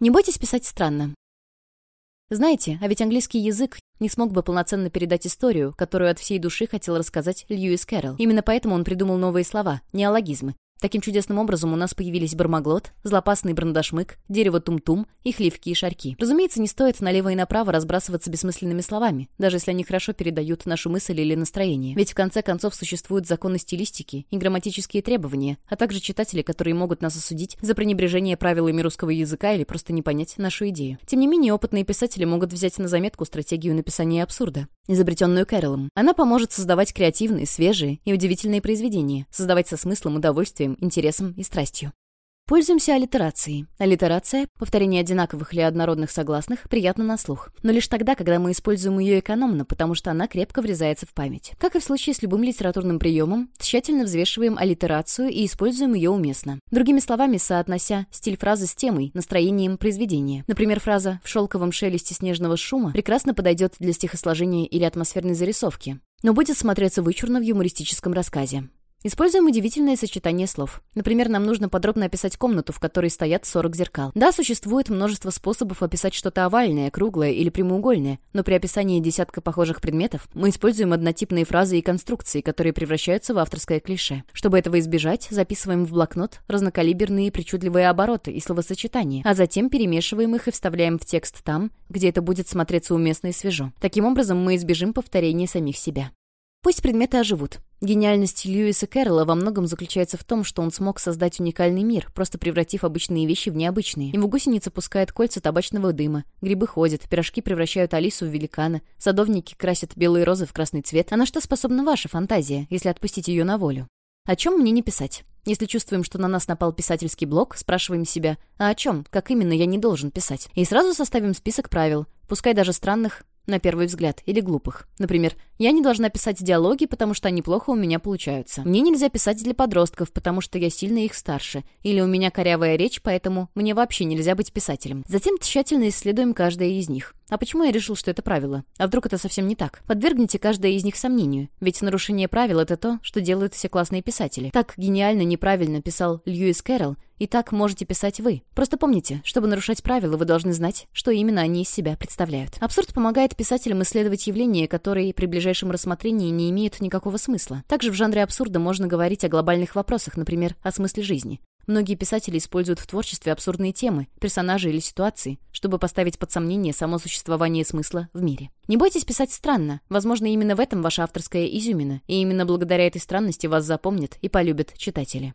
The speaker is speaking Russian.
Не бойтесь писать странно. Знаете, а ведь английский язык не смог бы полноценно передать историю, которую от всей души хотел рассказать Льюис Кэрролл. Именно поэтому он придумал новые слова, неологизмы, Таким чудесным образом у нас появились бармаглот, злопасный брандашмык, дерево тум-тум и хливки и шарки. Разумеется, не стоит налево и направо разбрасываться бессмысленными словами, даже если они хорошо передают нашу мысль или настроение. Ведь в конце концов существуют законы стилистики и грамматические требования, а также читатели, которые могут нас осудить за пренебрежение правилами русского языка или просто не понять нашу идею. Тем не менее, опытные писатели могут взять на заметку стратегию написания абсурда, изобретенную Кэролом. Она поможет создавать креативные, свежие и удивительные произведения, создавать со смыслом, удовольствием интересом и страстью. Пользуемся аллитерацией. Аллитерация — повторение одинаковых или однородных согласных, приятно на слух. Но лишь тогда, когда мы используем ее экономно, потому что она крепко врезается в память. Как и в случае с любым литературным приемом, тщательно взвешиваем аллитерацию и используем ее уместно. Другими словами, соотнося стиль фразы с темой, настроением произведения. Например, фраза «в шелковом шелесте снежного шума» прекрасно подойдет для стихосложения или атмосферной зарисовки, но будет смотреться вычурно в юмористическом рассказе. Используем удивительное сочетание слов. Например, нам нужно подробно описать комнату, в которой стоят 40 зеркал. Да, существует множество способов описать что-то овальное, круглое или прямоугольное, но при описании десятка похожих предметов мы используем однотипные фразы и конструкции, которые превращаются в авторское клише. Чтобы этого избежать, записываем в блокнот разнокалиберные причудливые обороты и словосочетания, а затем перемешиваем их и вставляем в текст там, где это будет смотреться уместно и свежо. Таким образом, мы избежим повторения самих себя. Пусть предметы оживут. Гениальность Льюиса Кэрролла во многом заключается в том, что он смог создать уникальный мир, просто превратив обычные вещи в необычные. Его гусеница пускает кольца табачного дыма, грибы ходят, пирожки превращают Алису в великана, садовники красят белые розы в красный цвет. А на что способна ваша фантазия, если отпустить ее на волю? О чем мне не писать? Если чувствуем, что на нас напал писательский блок, спрашиваем себя, а о чем, как именно я не должен писать? И сразу составим список правил, пускай даже странных, на первый взгляд, или глупых. Например, я не должна писать диалоги, потому что они плохо у меня получаются. Мне нельзя писать для подростков, потому что я сильно их старше. Или у меня корявая речь, поэтому мне вообще нельзя быть писателем. Затем тщательно исследуем каждое из них. А почему я решил, что это правило? А вдруг это совсем не так? Подвергните каждое из них сомнению. Ведь нарушение правил — это то, что делают все классные писатели. Так гениально неправильно писал Льюис Кэрролл, и так можете писать вы. Просто помните, чтобы нарушать правила, вы должны знать, что именно они из себя представляют. Абсурд помогает писателям исследовать явления, которые при ближайшем рассмотрении не имеют никакого смысла. Также в жанре абсурда можно говорить о глобальных вопросах, например, о смысле жизни. Многие писатели используют в творчестве абсурдные темы, персонажи или ситуации, чтобы поставить под сомнение само существование смысла в мире. Не бойтесь писать странно. Возможно, именно в этом ваша авторская изюмина, и именно благодаря этой странности вас запомнят и полюбят читатели.